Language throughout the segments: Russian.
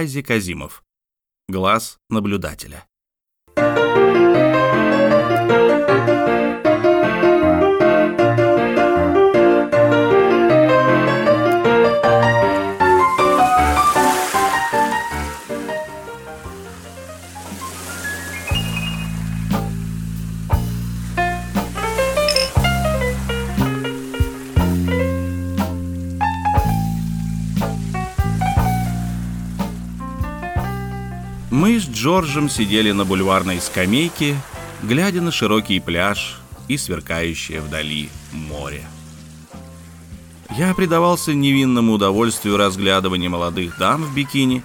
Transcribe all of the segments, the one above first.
Айзек Азимов. Глаз наблюдателя. Джорджем сидели на бульварной скамейке, глядя на широкий пляж и сверкающее вдали море. Я предавался невинному удовольствию разглядывания молодых дам в бикини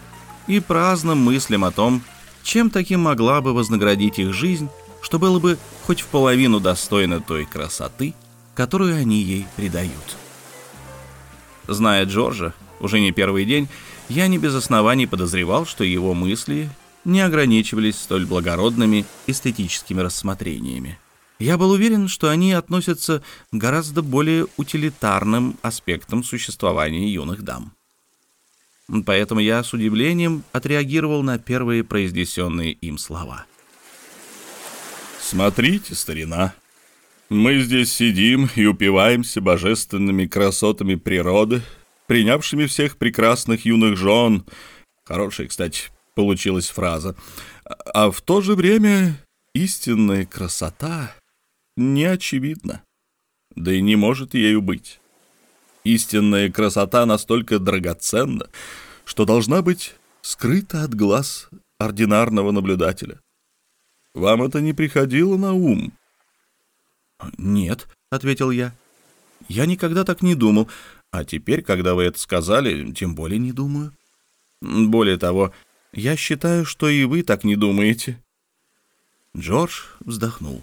и праздным мыслям о том, чем таким могла бы вознаградить их жизнь, что было бы хоть в половину достойно той красоты, которую они ей придают. Зная Джорджа, уже не первый день, я не без оснований подозревал, что его мысли не ограничивались столь благородными эстетическими рассмотрениями. Я был уверен, что они относятся к гораздо более утилитарным аспектам существования юных дам. Поэтому я с удивлением отреагировал на первые произнесенные им слова. «Смотрите, старина, мы здесь сидим и упиваемся божественными красотами природы, принявшими всех прекрасных юных жен. Хорошая, кстати, получилась фраза. А в то же время истинная красота не очевидна. Да и не может ею быть. Истинная красота настолько драгоценна, что должна быть скрыта от глаз ординарного наблюдателя. Вам это не приходило на ум? «Нет», — ответил я. «Я никогда так не думал. А теперь, когда вы это сказали, тем более не думаю. Более того, я считаю, что и вы так не думаете. Джордж вздохнул.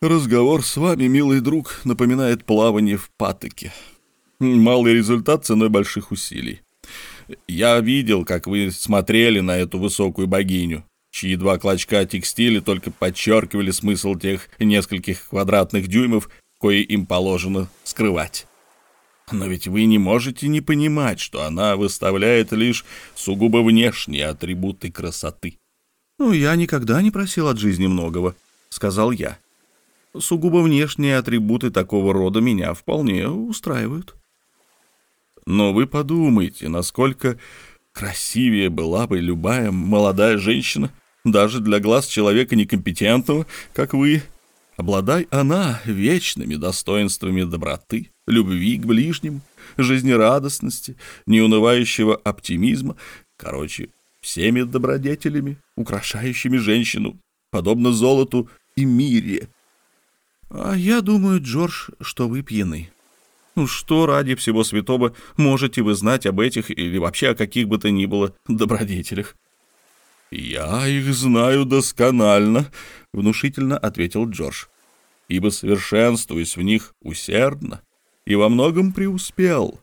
Разговор с вами, милый друг, напоминает плавание в патоке. Малый результат ценой больших усилий. Я видел, как вы смотрели на эту высокую богиню, чьи два клочка текстиля только подчеркивали смысл тех нескольких квадратных дюймов, кое им положено скрывать. Но ведь вы не можете не понимать, что она выставляет лишь сугубо внешние атрибуты красоты. «Ну, я никогда не просил от жизни многого», — сказал я. «Сугубо внешние атрибуты такого рода меня вполне устраивают». Но вы подумайте, насколько красивее была бы любая молодая женщина, даже для глаз человека некомпетентного, как вы, обладай она вечными достоинствами доброты, любви к ближним, жизнерадостности, неунывающего оптимизма, короче, всеми добродетелями, украшающими женщину, подобно золоту и мире. А я думаю, Джордж, что вы пьяны. Ну что ради всего святого можете вы знать об этих или вообще о каких бы то ни было добродетелях? «Я их знаю досконально», — внушительно ответил Джордж, «ибо совершенствуюсь в них усердно и во многом преуспел».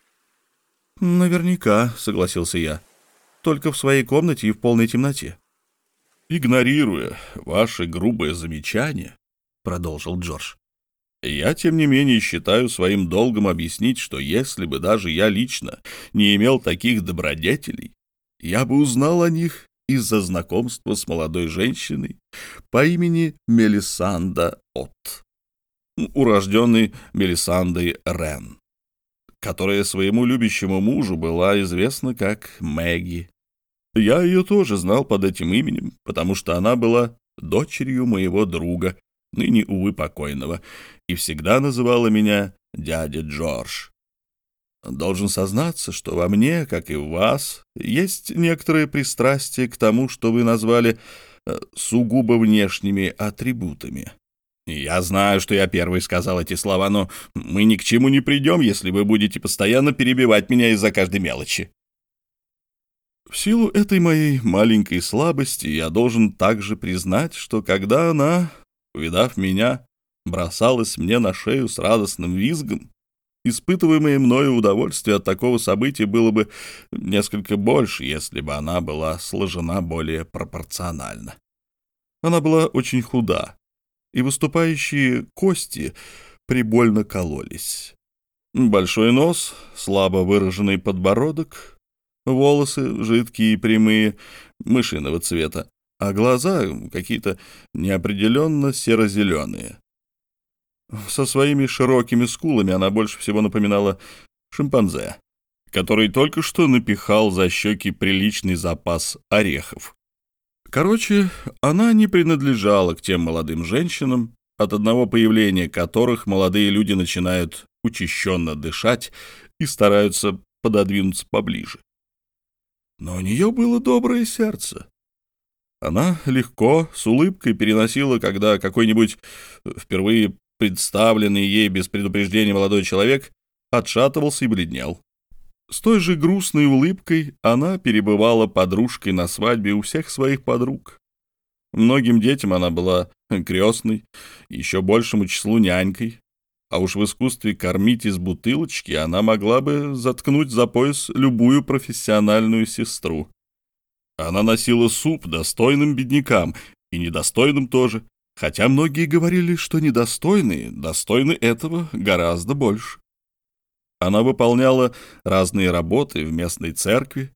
«Наверняка», — согласился я, «только в своей комнате и в полной темноте». «Игнорируя ваши грубые замечания», — продолжил Джордж, «я, тем не менее, считаю своим долгом объяснить, что если бы даже я лично не имел таких добродетелей, я бы узнал о них из-за знакомства с молодой женщиной по имени Мелисанда Отт урожденный Мелисандой Рен, которая своему любящему мужу была известна как Мэгги. Я ее тоже знал под этим именем, потому что она была дочерью моего друга, ныне, увы, покойного, и всегда называла меня дядя Джордж. Должен сознаться, что во мне, как и в вас, есть некоторые пристрастие к тому, что вы назвали э, сугубо внешними атрибутами. Я знаю, что я первый сказал эти слова, но мы ни к чему не придем, если вы будете постоянно перебивать меня из-за каждой мелочи. В силу этой моей маленькой слабости я должен также признать, что когда она, увидав меня, бросалась мне на шею с радостным визгом, испытываемое мною удовольствие от такого события было бы несколько больше, если бы она была сложена более пропорционально. Она была очень худа, и выступающие кости прибольно кололись. Большой нос, слабо выраженный подбородок, волосы жидкие и прямые, мышиного цвета, а глаза какие-то неопределенно серо-зеленые. Со своими широкими скулами она больше всего напоминала шимпанзе, который только что напихал за щеки приличный запас орехов. Короче, она не принадлежала к тем молодым женщинам, от одного появления которых молодые люди начинают учащенно дышать и стараются пододвинуться поближе. Но у нее было доброе сердце. Она легко, с улыбкой переносила, когда какой-нибудь впервые представленный ей без предупреждения молодой человек отшатывался и бледнел. С той же грустной улыбкой она перебывала подружкой на свадьбе у всех своих подруг. Многим детям она была крестной, еще большему числу нянькой. А уж в искусстве кормить из бутылочки она могла бы заткнуть за пояс любую профессиональную сестру. Она носила суп достойным беднякам и недостойным тоже, хотя многие говорили, что недостойные достойны этого гораздо больше. Она выполняла разные работы в местной церкви,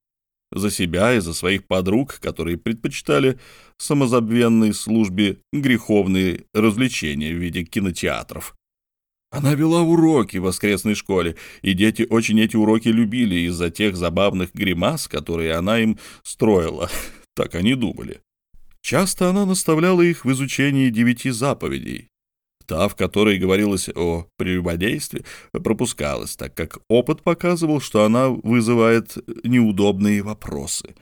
за себя и за своих подруг, которые предпочитали самозабвенной службе греховные развлечения в виде кинотеатров. Она вела уроки в воскресной школе, и дети очень эти уроки любили из-за тех забавных гримас, которые она им строила, так они думали. Часто она наставляла их в изучении девяти заповедей. Та, в которой говорилось о прелюбодействе, пропускалась, так как опыт показывал, что она вызывает неудобные вопросы.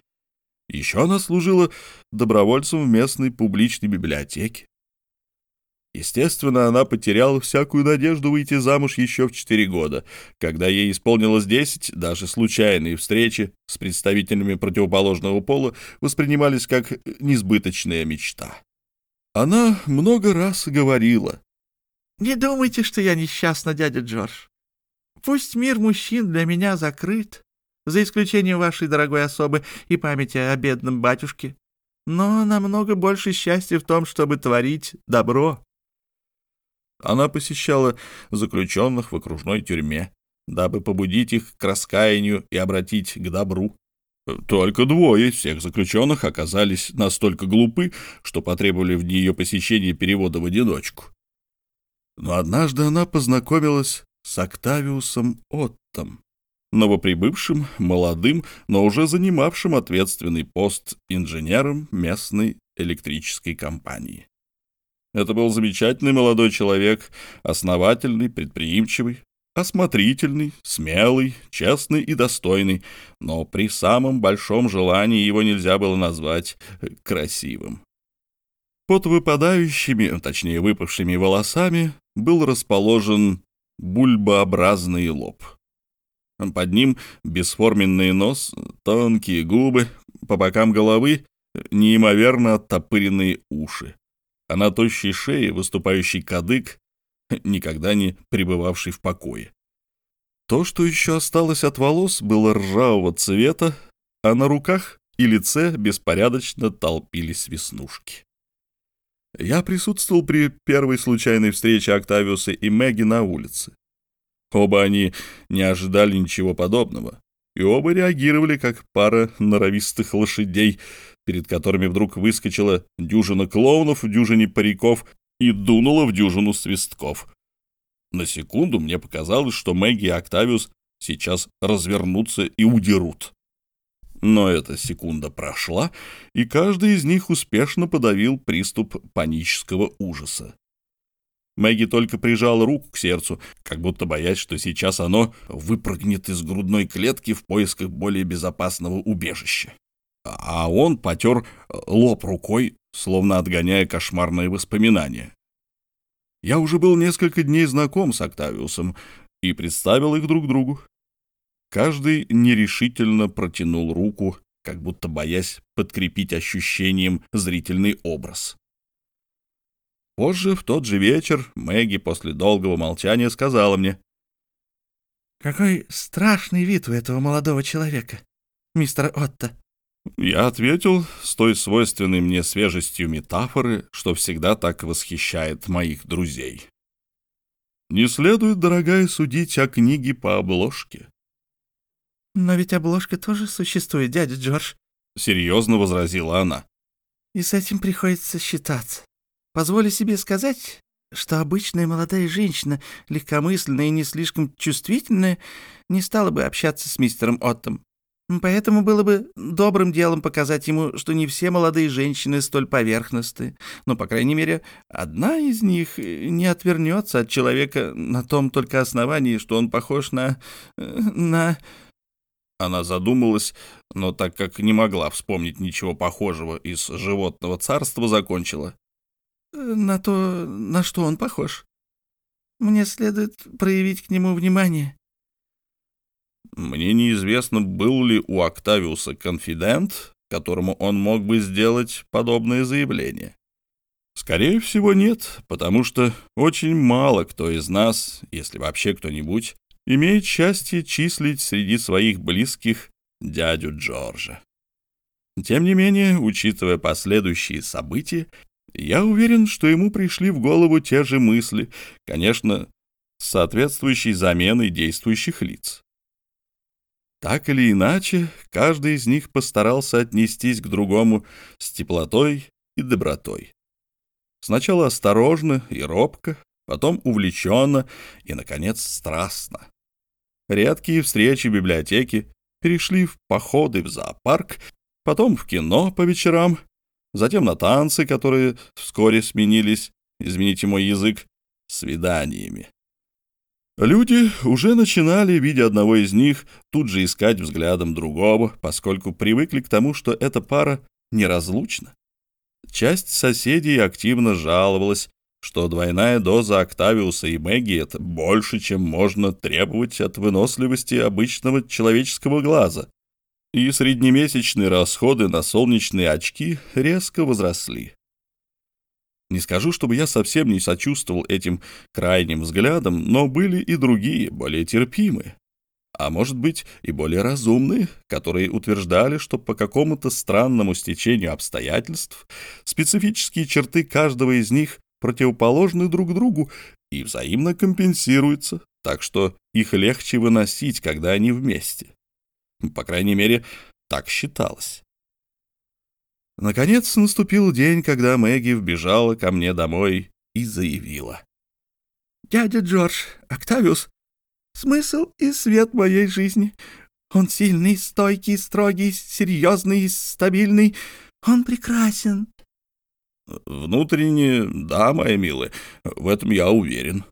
Еще она служила добровольцем в местной публичной библиотеке. Естественно, она потеряла всякую надежду выйти замуж еще в четыре года. Когда ей исполнилось десять, даже случайные встречи с представителями противоположного пола воспринимались как несбыточная мечта. Она много раз говорила. «Не думайте, что я несчастна, дядя Джордж. Пусть мир мужчин для меня закрыт, за исключением вашей дорогой особы и памяти о бедном батюшке. Но намного больше счастья в том, чтобы творить добро». Она посещала заключенных в окружной тюрьме, дабы побудить их к раскаянию и обратить к добру. Только двое из всех заключенных оказались настолько глупы, что потребовали в нее посещения перевода в одиночку. Но однажды она познакомилась с Октавиусом Оттом, новоприбывшим, молодым, но уже занимавшим ответственный пост инженером местной электрической компании. Это был замечательный молодой человек, основательный, предприимчивый, осмотрительный, смелый, честный и достойный, но при самом большом желании его нельзя было назвать красивым. Под выпадающими, точнее выпавшими волосами был расположен бульбообразный лоб. Под ним бесформенный нос, тонкие губы, по бокам головы неимоверно оттопыренные уши а на тощей шее выступающий кадык, никогда не пребывавший в покое. То, что еще осталось от волос, было ржавого цвета, а на руках и лице беспорядочно толпились веснушки. Я присутствовал при первой случайной встрече Октавиуса и Мэгги на улице. Оба они не ожидали ничего подобного, и оба реагировали как пара норовистых лошадей, перед которыми вдруг выскочила дюжина клоунов в дюжине париков и дунула в дюжину свистков. На секунду мне показалось, что Мэгги и Октавиус сейчас развернутся и удерут. Но эта секунда прошла, и каждый из них успешно подавил приступ панического ужаса. Мэгги только прижала руку к сердцу, как будто боясь, что сейчас оно выпрыгнет из грудной клетки в поисках более безопасного убежища а он потер лоб рукой, словно отгоняя кошмарные воспоминания. Я уже был несколько дней знаком с Октавиусом и представил их друг другу. Каждый нерешительно протянул руку, как будто боясь подкрепить ощущением зрительный образ. Позже, в тот же вечер, Мэгги после долгого молчания сказала мне. «Какой страшный вид у этого молодого человека, мистер Отто. Я ответил с той свойственной мне свежестью метафоры, что всегда так восхищает моих друзей. Не следует, дорогая, судить о книге по обложке. «Но ведь обложка тоже существует, дядя Джордж», — серьезно возразила она. «И с этим приходится считаться. Позволю себе сказать, что обычная молодая женщина, легкомысленная и не слишком чувствительная, не стала бы общаться с мистером Оттом. Поэтому было бы добрым делом показать ему, что не все молодые женщины столь поверхностны. Но, по крайней мере, одна из них не отвернется от человека на том только основании, что он похож на... на... Она задумалась, но так как не могла вспомнить ничего похожего из животного царства, закончила. «На то, на что он похож. Мне следует проявить к нему внимание». Мне неизвестно, был ли у Октавиуса конфидент, которому он мог бы сделать подобное заявление. Скорее всего, нет, потому что очень мало кто из нас, если вообще кто-нибудь, имеет счастье числить среди своих близких дядю Джорджа. Тем не менее, учитывая последующие события, я уверен, что ему пришли в голову те же мысли, конечно, с соответствующей заменой действующих лиц. Так или иначе, каждый из них постарался отнестись к другому с теплотой и добротой. Сначала осторожно и робко, потом увлеченно и, наконец, страстно. Редкие встречи в библиотеке перешли в походы в зоопарк, потом в кино по вечерам, затем на танцы, которые вскоре сменились, извините мой язык, свиданиями. Люди уже начинали, видя одного из них, тут же искать взглядом другого, поскольку привыкли к тому, что эта пара неразлучна. Часть соседей активно жаловалась, что двойная доза Октавиуса и Мэгги — это больше, чем можно требовать от выносливости обычного человеческого глаза. И среднемесячные расходы на солнечные очки резко возросли. Не скажу, чтобы я совсем не сочувствовал этим крайним взглядам, но были и другие, более терпимые. А может быть, и более разумные, которые утверждали, что по какому-то странному стечению обстоятельств специфические черты каждого из них противоположны друг другу и взаимно компенсируются, так что их легче выносить, когда они вместе. По крайней мере, так считалось. Наконец наступил день, когда Мэгги вбежала ко мне домой и заявила. «Дядя Джордж, Октавиус, смысл и свет моей жизни. Он сильный, стойкий, строгий, серьезный, стабильный. Он прекрасен». «Внутренне, да, моя милая, в этом я уверен.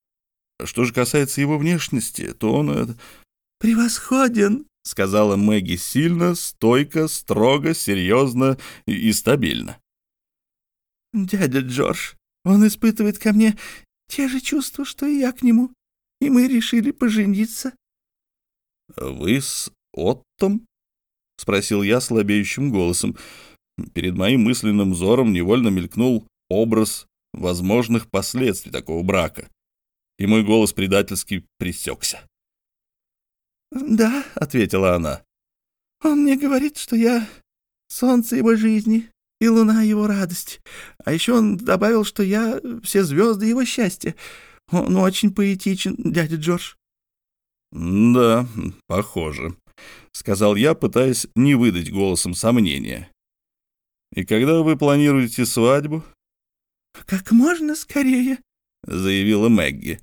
Что же касается его внешности, то он...» э, «Превосходен», — сказала Мэгги сильно, стойко, строго, серьезно и стабильно. «Дядя Джордж, он испытывает ко мне те же чувства, что и я к нему, и мы решили пожениться». «Вы с Оттом?» — спросил я слабеющим голосом. Перед моим мысленным взором невольно мелькнул образ возможных последствий такого брака, и мой голос предательски пресекся. «Да», — ответила она. «Он мне говорит, что я солнце его жизни и луна его радости. А еще он добавил, что я все звезды его счастья. Он очень поэтичен, дядя Джордж». «Да, похоже», — сказал я, пытаясь не выдать голосом сомнения. «И когда вы планируете свадьбу?» «Как можно скорее», — заявила Мэгги.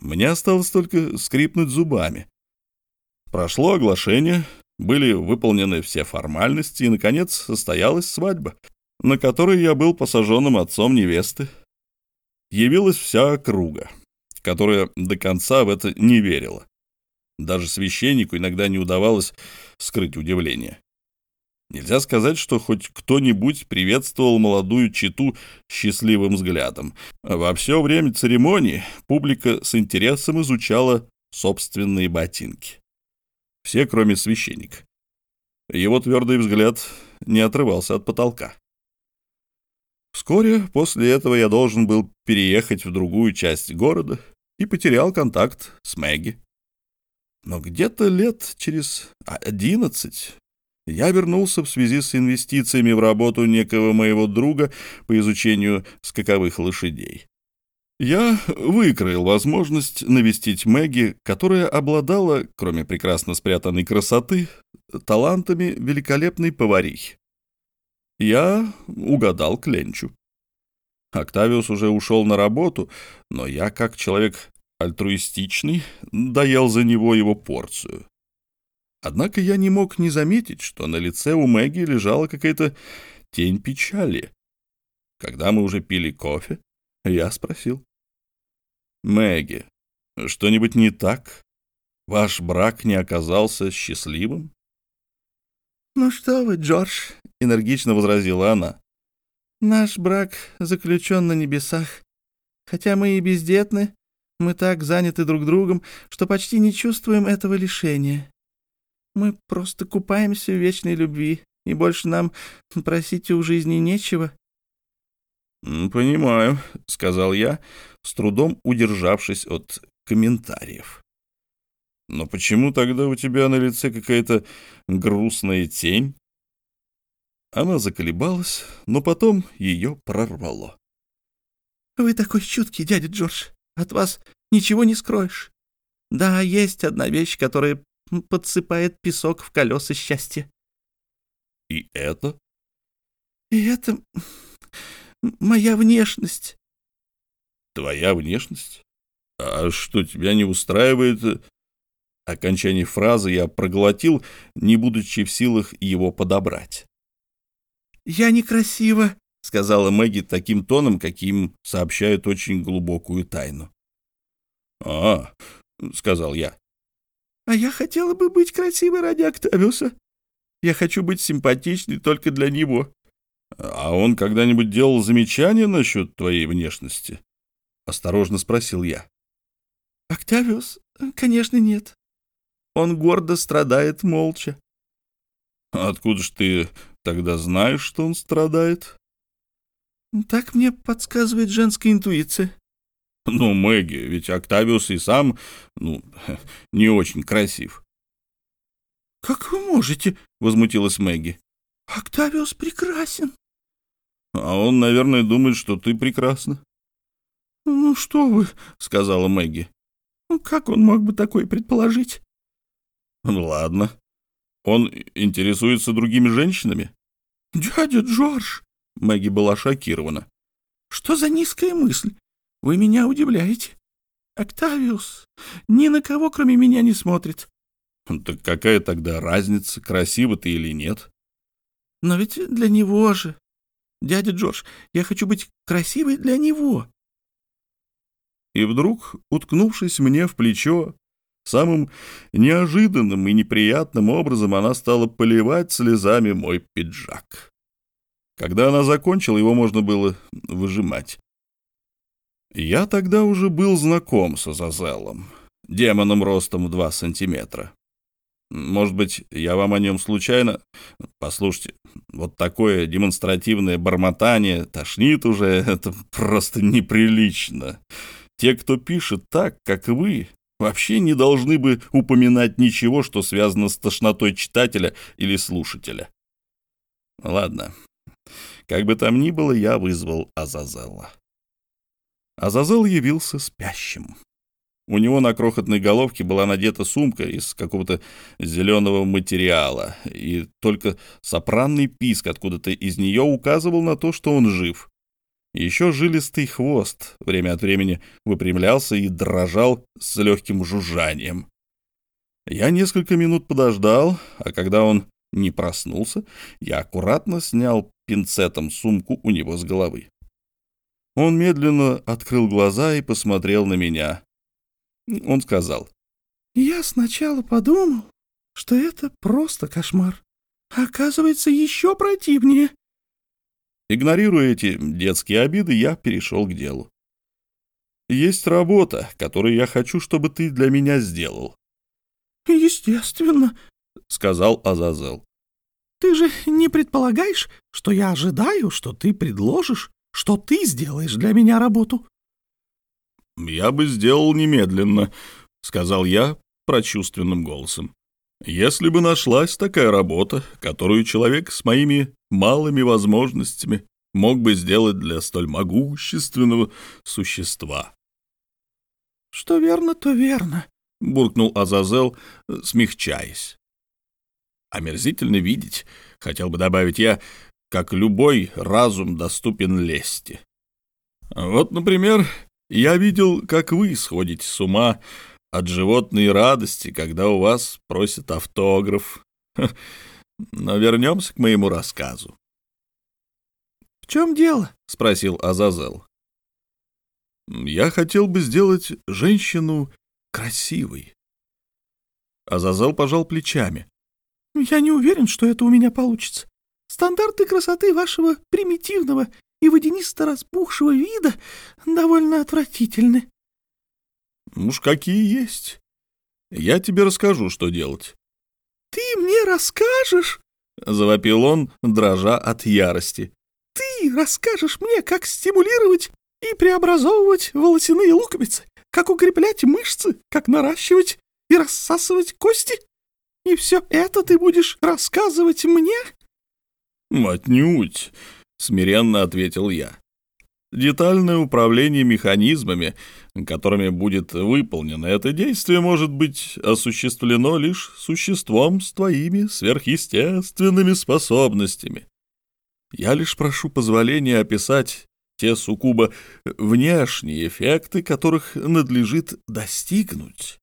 Мне осталось только скрипнуть зубами. Прошло оглашение, были выполнены все формальности, и, наконец, состоялась свадьба, на которой я был посаженным отцом невесты. Явилась вся округа, которая до конца в это не верила. Даже священнику иногда не удавалось скрыть удивление. Нельзя сказать, что хоть кто-нибудь приветствовал молодую читу счастливым взглядом. Во все время церемонии публика с интересом изучала собственные ботинки все, кроме священника. Его твердый взгляд не отрывался от потолка. Вскоре после этого я должен был переехать в другую часть города и потерял контакт с Мэгги. Но где-то лет через одиннадцать я вернулся в связи с инвестициями в работу некого моего друга по изучению скаковых лошадей. Я выкроил возможность навестить Мэгги, которая обладала, кроме прекрасно спрятанной красоты, талантами великолепной поварихи. Я угадал Кленчу. Октавиус уже ушел на работу, но я, как человек альтруистичный, доел за него его порцию. Однако я не мог не заметить, что на лице у Мэгги лежала какая-то тень печали. Когда мы уже пили кофе, я спросил. «Мэгги, что-нибудь не так? Ваш брак не оказался счастливым?» «Ну что вы, Джордж», — энергично возразила она. «Наш брак заключен на небесах. Хотя мы и бездетны, мы так заняты друг другом, что почти не чувствуем этого лишения. Мы просто купаемся в вечной любви, и больше нам просить у жизни нечего». «Понимаю», — сказал я, с трудом удержавшись от комментариев. «Но почему тогда у тебя на лице какая-то грустная тень?» Она заколебалась, но потом ее прорвало. «Вы такой чуткий, дядя Джордж. От вас ничего не скроешь. Да, есть одна вещь, которая подсыпает песок в колеса счастья». «И это?» «И это моя внешность». «Твоя внешность? А что, тебя не устраивает?» Окончание фразы я проглотил, не будучи в силах его подобрать. «Я некрасива», — сказала Мэгги таким тоном, каким сообщают очень глубокую тайну. «А, — сказал я. «А я хотела бы быть красивой ради Октавиуса. Я хочу быть симпатичной только для него». «А он когда-нибудь делал замечания насчет твоей внешности?» — осторожно спросил я. «Октавиус? Конечно, нет. Он гордо страдает молча». «Откуда ж ты тогда знаешь, что он страдает?» «Так мне подсказывает женская интуиция». «Ну, Мэгги, ведь Октавиус и сам, ну, не очень красив». «Как вы можете?» — возмутилась Мэгги. «Октавиус прекрасен». «А он, наверное, думает, что ты прекрасна». «Ну что вы», — сказала Мэгги. «Ну, «Как он мог бы такое предположить?» «Ладно. Он интересуется другими женщинами?» «Дядя Джордж!» — Мэгги была шокирована. «Что за низкая мысль? Вы меня удивляете. Октавиус ни на кого, кроме меня, не смотрит». «Так какая тогда разница, красиво ты или нет?» «Но ведь для него же. Дядя Джордж, я хочу быть красивой для него». И вдруг, уткнувшись мне в плечо, самым неожиданным и неприятным образом она стала поливать слезами мой пиджак. Когда она закончила, его можно было выжимать. Я тогда уже был знаком с Азазелом, демоном ростом в два сантиметра. Может быть, я вам о нем случайно... Послушайте, вот такое демонстративное бормотание тошнит уже, это просто неприлично. Те, кто пишет так, как вы, вообще не должны бы упоминать ничего, что связано с тошнотой читателя или слушателя. Ладно. Как бы там ни было, я вызвал Азазела. Азазел явился спящим. У него на крохотной головке была надета сумка из какого-то зеленого материала, и только сопранный писк откуда-то из нее указывал на то, что он жив. Еще жилистый хвост время от времени выпрямлялся и дрожал с легким жужжанием. Я несколько минут подождал, а когда он не проснулся, я аккуратно снял пинцетом сумку у него с головы. Он медленно открыл глаза и посмотрел на меня. Он сказал. «Я сначала подумал, что это просто кошмар. А оказывается, еще противнее». Игнорируя эти детские обиды, я перешел к делу. «Есть работа, которую я хочу, чтобы ты для меня сделал». «Естественно», — сказал Азазел. «Ты же не предполагаешь, что я ожидаю, что ты предложишь, что ты сделаешь для меня работу?» «Я бы сделал немедленно», — сказал я прочувственным голосом. «Если бы нашлась такая работа, которую человек с моими малыми возможностями мог бы сделать для столь могущественного существа. «Что верно, то верно», — буркнул Азазел, смягчаясь. «Омерзительно видеть, — хотел бы добавить я, — как любой разум доступен лести. Вот, например, я видел, как вы сходите с ума от животной радости, когда у вас просят автограф. Но вернемся к моему рассказу. «В чем дело?» — спросил Азазел. «Я хотел бы сделать женщину красивой». Азазел пожал плечами. «Я не уверен, что это у меня получится. Стандарты красоты вашего примитивного и водянисто распухшего вида довольно отвратительны». «Уж какие есть. Я тебе расскажу, что делать». «Ты мне расскажешь?» — завопил он, дрожа от ярости. «Ты расскажешь мне, как стимулировать и преобразовывать волосяные луковицы, как укреплять мышцы, как наращивать и рассасывать кости? И все это ты будешь рассказывать мне?» «Отнюдь», — смиренно ответил я. «Детальное управление механизмами, которыми будет выполнено это действие, может быть осуществлено лишь существом с твоими сверхъестественными способностями. Я лишь прошу позволения описать те суккубо внешние эффекты, которых надлежит достигнуть».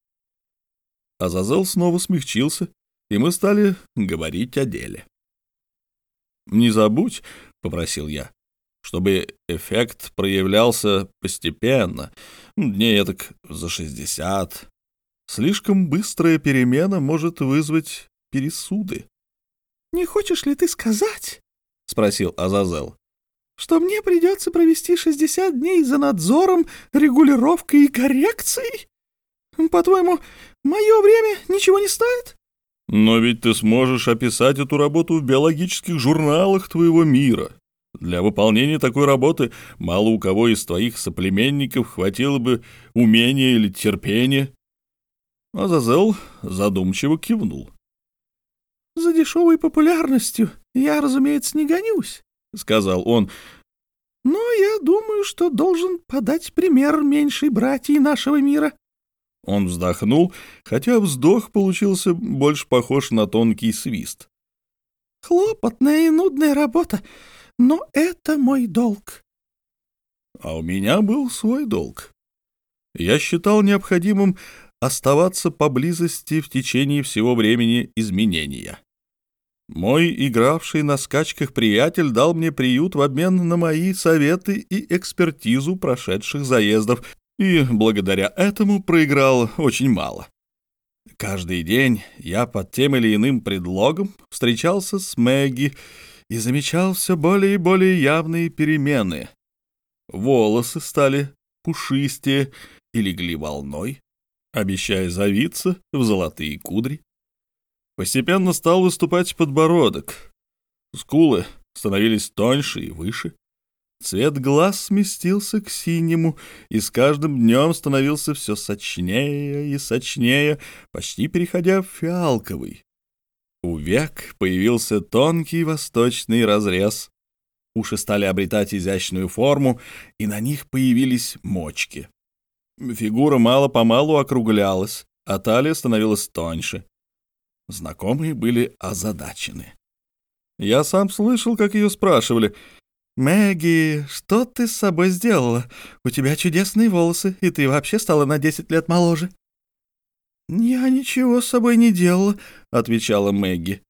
Азазел снова смягчился, и мы стали говорить о деле. «Не забудь», — попросил я, — «чтобы эффект проявлялся постепенно, дней так за шестьдесят. Слишком быстрая перемена может вызвать пересуды». «Не хочешь ли ты сказать?» — спросил Азазел. «Что мне придется провести шестьдесят дней за надзором, регулировкой и коррекцией? По-твоему, мое время ничего не стоит?» Но ведь ты сможешь описать эту работу в биологических журналах твоего мира. Для выполнения такой работы мало у кого из твоих соплеменников хватило бы умения или терпения. Азазел задумчиво кивнул. «За дешевой популярностью я, разумеется, не гонюсь», — сказал он. «Но я думаю, что должен подать пример меньшей братьей нашего мира. Он вздохнул, хотя вздох получился больше похож на тонкий свист. «Хлопотная и нудная работа, но это мой долг». А у меня был свой долг. Я считал необходимым оставаться поблизости в течение всего времени изменения. Мой игравший на скачках приятель дал мне приют в обмен на мои советы и экспертизу прошедших заездов, и благодаря этому проиграл очень мало. Каждый день я под тем или иным предлогом встречался с Мэгги и замечал все более и более явные перемены. Волосы стали пушистее и легли волной, обещая завиться в золотые кудри. Постепенно стал выступать подбородок. Скулы становились тоньше и выше. Цвет глаз сместился к синему, и с каждым днем становился все сочнее и сочнее, почти переходя в фиалковый. У век появился тонкий восточный разрез. Уши стали обретать изящную форму, и на них появились мочки. Фигура мало-помалу округлялась, а талия становилась тоньше. Знакомые были озадачены. Я сам слышал, как ее спрашивали — «Мэгги, что ты с собой сделала? У тебя чудесные волосы, и ты вообще стала на десять лет моложе». «Я ничего с собой не делала», — отвечала Мэгги.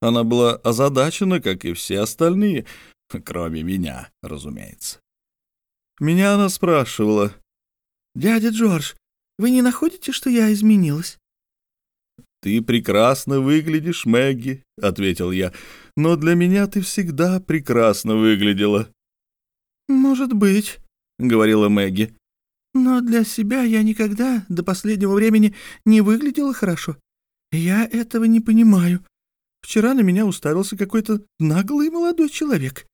Она была озадачена, как и все остальные, кроме меня, разумеется. Меня она спрашивала. «Дядя Джордж, вы не находите, что я изменилась?» «Ты прекрасно выглядишь, Мэгги», — ответил я, — «но для меня ты всегда прекрасно выглядела». «Может быть», — говорила Мэгги, — «но для себя я никогда до последнего времени не выглядела хорошо. Я этого не понимаю. Вчера на меня уставился какой-то наглый молодой человек.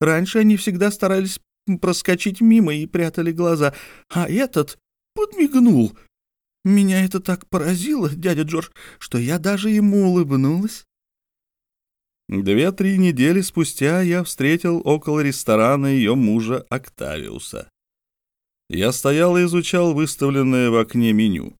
Раньше они всегда старались проскочить мимо и прятали глаза, а этот подмигнул, меня это так поразило, дядя Джордж, что я даже ему улыбнулась. Две-три недели спустя я встретил около ресторана ее мужа Октавиуса. Я стоял и изучал выставленное в окне меню.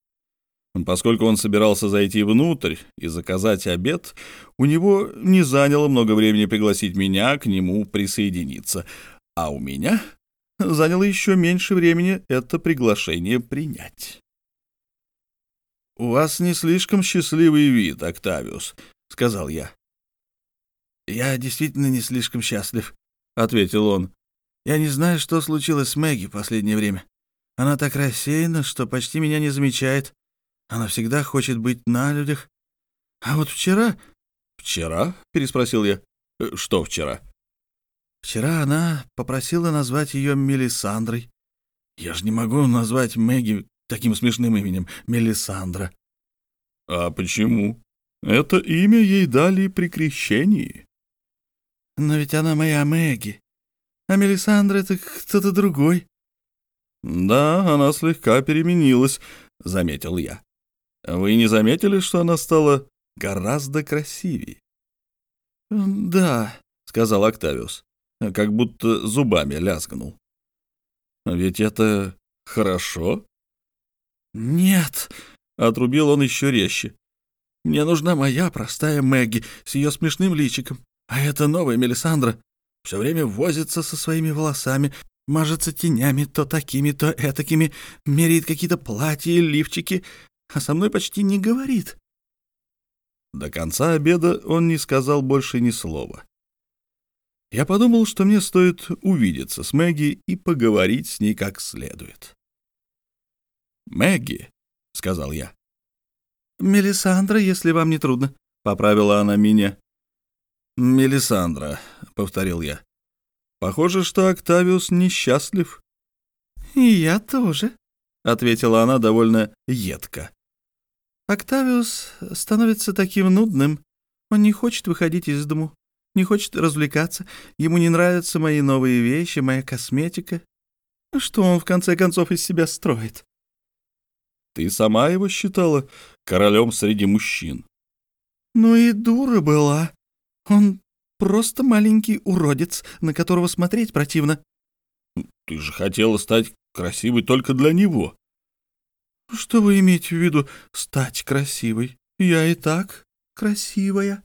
Поскольку он собирался зайти внутрь и заказать обед, у него не заняло много времени пригласить меня к нему присоединиться, а у меня заняло еще меньше времени это приглашение принять. «У вас не слишком счастливый вид, Октавиус», — сказал я. «Я действительно не слишком счастлив», — ответил он. «Я не знаю, что случилось с Мэгги в последнее время. Она так рассеяна, что почти меня не замечает. Она всегда хочет быть на людях. А вот вчера...» «Вчера?» — переспросил я. «Э, «Что вчера?» «Вчера она попросила назвать ее Мелисандрой. Я же не могу назвать Мэгги таким смешным именем — Мелисандра». «А почему? Это имя ей дали при крещении». «Но ведь она моя Мэгги, а Мелисандра — это кто-то другой». «Да, она слегка переменилась», — заметил я. «Вы не заметили, что она стала гораздо красивее?» «Да», — сказал Октавиус, как будто зубами лязгнул. «Ведь это хорошо?» «Нет», — отрубил он еще резче. «Мне нужна моя простая Мэгги с ее смешным личиком. А эта новая Мелисандра все время возится со своими волосами, мажется тенями то такими, то этакими, меряет какие-то платья и лифчики, а со мной почти не говорит». До конца обеда он не сказал больше ни слова. Я подумал, что мне стоит увидеться с Мэгги и поговорить с ней как следует. «Мэгги», — сказал я. «Мелисандра, если вам не трудно», — поправила она меня. «Мелисандра», — повторил я. «Похоже, что Октавиус несчастлив». «И я тоже», — ответила она довольно едко. «Октавиус становится таким нудным. Он не хочет выходить из дому, не хочет развлекаться, ему не нравятся мои новые вещи, моя косметика. Что он, в конце концов, из себя строит?» Ты сама его считала королем среди мужчин. Ну и дура была. Он просто маленький уродец, на которого смотреть противно. Ты же хотела стать красивой только для него. Что вы имеете в виду стать красивой? Я и так красивая.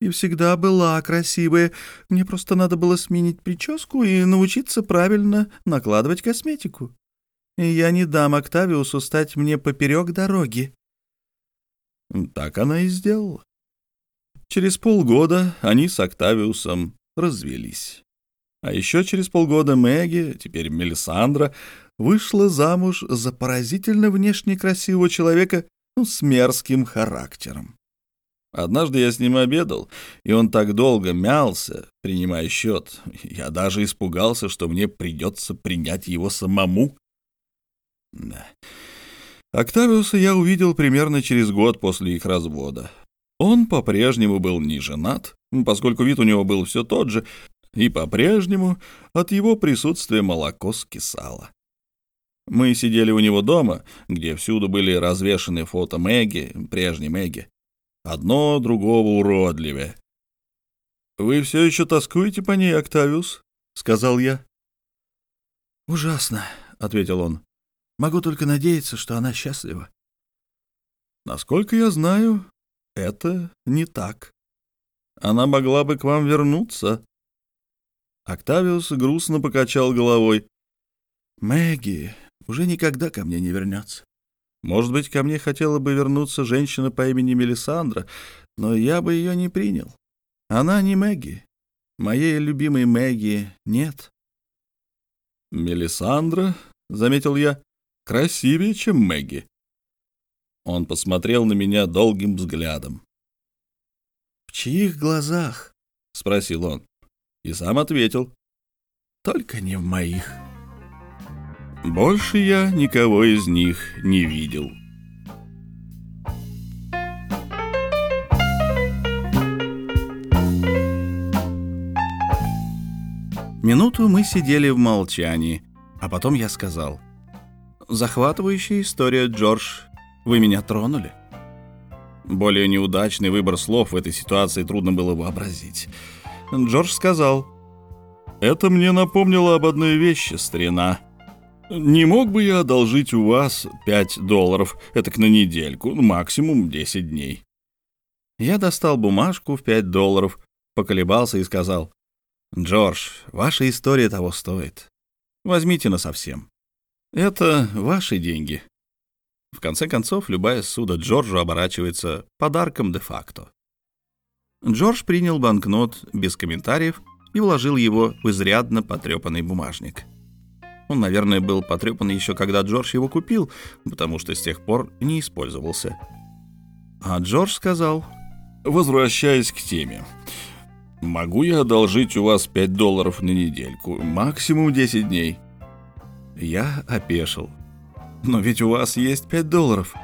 И всегда была красивая. Мне просто надо было сменить прическу и научиться правильно накладывать косметику я не дам Октавиусу стать мне поперек дороги». Так она и сделала. Через полгода они с Октавиусом развелись. А еще через полгода Мэгги, теперь Мелисандра, вышла замуж за поразительно внешне красивого человека ну, с мерзким характером. Однажды я с ним обедал, и он так долго мялся, принимая счет. Я даже испугался, что мне придется принять его самому. Да. Октавиуса я увидел примерно через год после их развода. Он по-прежнему был не женат, поскольку вид у него был все тот же, и по-прежнему от его присутствия молоко скисало. Мы сидели у него дома, где всюду были развешаны фото Мэгги, прежней Мэгги. Одно другого уродливее. «Вы все еще тоскуете по ней, Октавиус?» — сказал я. «Ужасно», — ответил он. Могу только надеяться, что она счастлива. Насколько я знаю, это не так. Она могла бы к вам вернуться. Октавиус грустно покачал головой. Мэгги уже никогда ко мне не вернется. Может быть, ко мне хотела бы вернуться женщина по имени Мелисандра, но я бы ее не принял. Она не Мэгги. Моей любимой Мэгги нет. «Мелисандра», — заметил я, красивее, чем Мэгги. Он посмотрел на меня долгим взглядом. «В чьих глазах?» — спросил он. И сам ответил. «Только не в моих». Больше я никого из них не видел. Минуту мы сидели в молчании, а потом я сказал — Захватывающая история, Джордж. Вы меня тронули. Более неудачный выбор слов в этой ситуации трудно было вообразить. Джордж сказал, «Это мне напомнило об одной вещи, старина. Не мог бы я одолжить у вас 5 долларов, это на недельку, максимум 10 дней?» Я достал бумажку в 5 долларов, поколебался и сказал, «Джордж, ваша история того стоит. Возьмите на совсем. Это ваши деньги». В конце концов, любая суда Джорджу оборачивается подарком де-факто. Джордж принял банкнот без комментариев и вложил его в изрядно потрепанный бумажник. Он, наверное, был потрепан еще когда Джордж его купил, потому что с тех пор не использовался. А Джордж сказал, «Возвращаясь к теме, могу я одолжить у вас 5 долларов на недельку, максимум 10 дней?» Я опешил. «Но ведь у вас есть 5 долларов».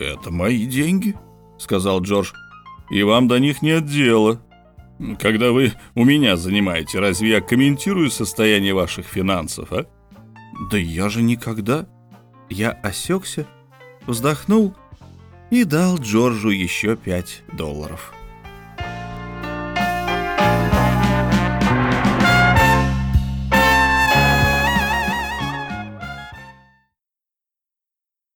«Это мои деньги», — сказал Джордж и вам до них нет дела. Когда вы у меня занимаете, разве я комментирую состояние ваших финансов, а? Да я же никогда. Я осекся, вздохнул и дал Джорджу еще пять долларов.